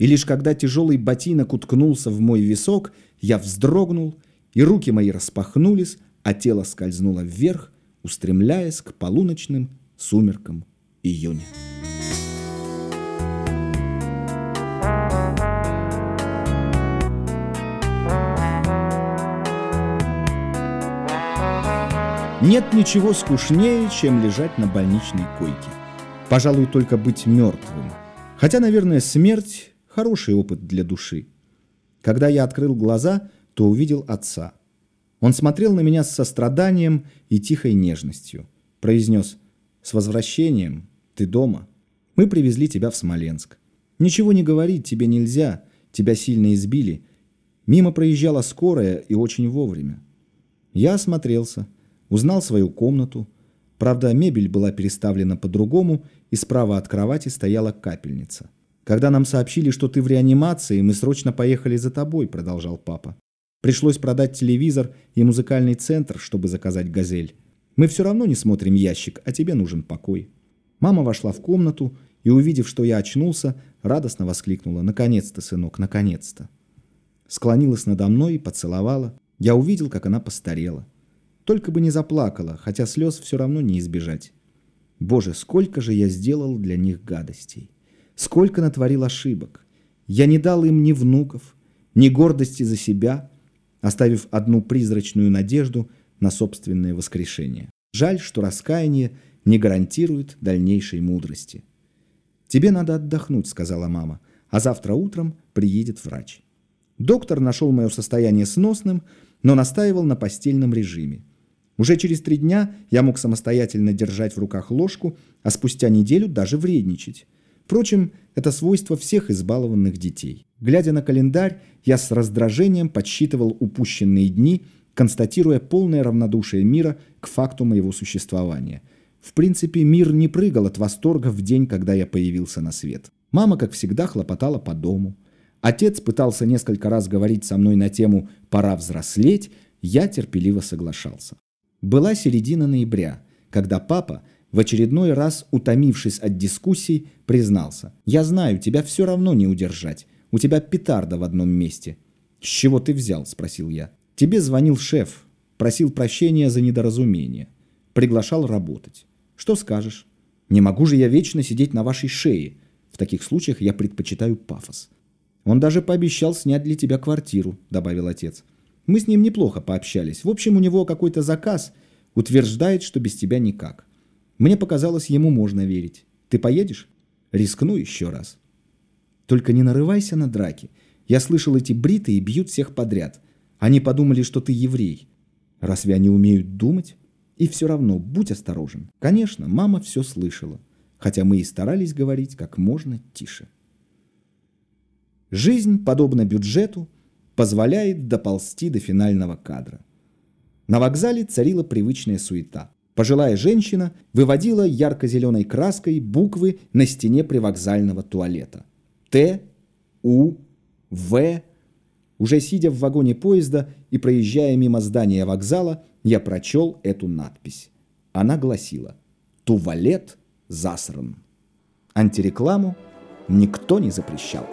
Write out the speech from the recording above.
И лишь когда тяжелый ботинок уткнулся в мой висок, я вздрогнул, и руки мои распахнулись, а тело скользнуло вверх, устремляясь к полуночным сумеркам июня. Нет ничего скучнее, чем лежать на больничной койке. Пожалуй, только быть мертвым. Хотя, наверное, смерть – хороший опыт для души. Когда я открыл глаза, то увидел отца. Он смотрел на меня с состраданием и тихой нежностью. Произнес «С возвращением, ты дома. Мы привезли тебя в Смоленск. Ничего не говорить тебе нельзя, тебя сильно избили. Мимо проезжала скорая и очень вовремя. Я осмотрелся – Узнал свою комнату. Правда, мебель была переставлена по-другому, и справа от кровати стояла капельница. «Когда нам сообщили, что ты в реанимации, мы срочно поехали за тобой», – продолжал папа. «Пришлось продать телевизор и музыкальный центр, чтобы заказать «Газель». Мы все равно не смотрим ящик, а тебе нужен покой». Мама вошла в комнату и, увидев, что я очнулся, радостно воскликнула «Наконец-то, сынок, наконец-то!» Склонилась надо мной и поцеловала. Я увидел, как она постарела. Только бы не заплакала, хотя слез все равно не избежать. Боже, сколько же я сделал для них гадостей. Сколько натворил ошибок. Я не дал им ни внуков, ни гордости за себя, оставив одну призрачную надежду на собственное воскрешение. Жаль, что раскаяние не гарантирует дальнейшей мудрости. «Тебе надо отдохнуть», — сказала мама, «а завтра утром приедет врач». Доктор нашел мое состояние сносным, но настаивал на постельном режиме. Уже через три дня я мог самостоятельно держать в руках ложку, а спустя неделю даже вредничать. Впрочем, это свойство всех избалованных детей. Глядя на календарь, я с раздражением подсчитывал упущенные дни, констатируя полное равнодушие мира к факту моего существования. В принципе, мир не прыгал от восторга в день, когда я появился на свет. Мама, как всегда, хлопотала по дому. Отец пытался несколько раз говорить со мной на тему «пора взрослеть», я терпеливо соглашался. Была середина ноября, когда папа, в очередной раз утомившись от дискуссий, признался. «Я знаю, тебя все равно не удержать. У тебя петарда в одном месте». «С чего ты взял?» – спросил я. «Тебе звонил шеф, просил прощения за недоразумение. Приглашал работать. Что скажешь? Не могу же я вечно сидеть на вашей шее. В таких случаях я предпочитаю пафос». «Он даже пообещал снять для тебя квартиру», – добавил отец. Мы с ним неплохо пообщались. В общем, у него какой-то заказ. Утверждает, что без тебя никак. Мне показалось, ему можно верить. Ты поедешь? Рискну еще раз. Только не нарывайся на драки. Я слышал, эти бритые бьют всех подряд. Они подумали, что ты еврей. Разве они умеют думать? И все равно, будь осторожен. Конечно, мама все слышала. Хотя мы и старались говорить как можно тише. Жизнь, подобно бюджету, позволяет доползти до финального кадра. На вокзале царила привычная суета. Пожилая женщина выводила ярко-зеленой краской буквы на стене привокзального туалета. Т, У, В. Уже сидя в вагоне поезда и проезжая мимо здания вокзала, я прочел эту надпись. Она гласила «Туалет засран». Антирекламу никто не запрещал.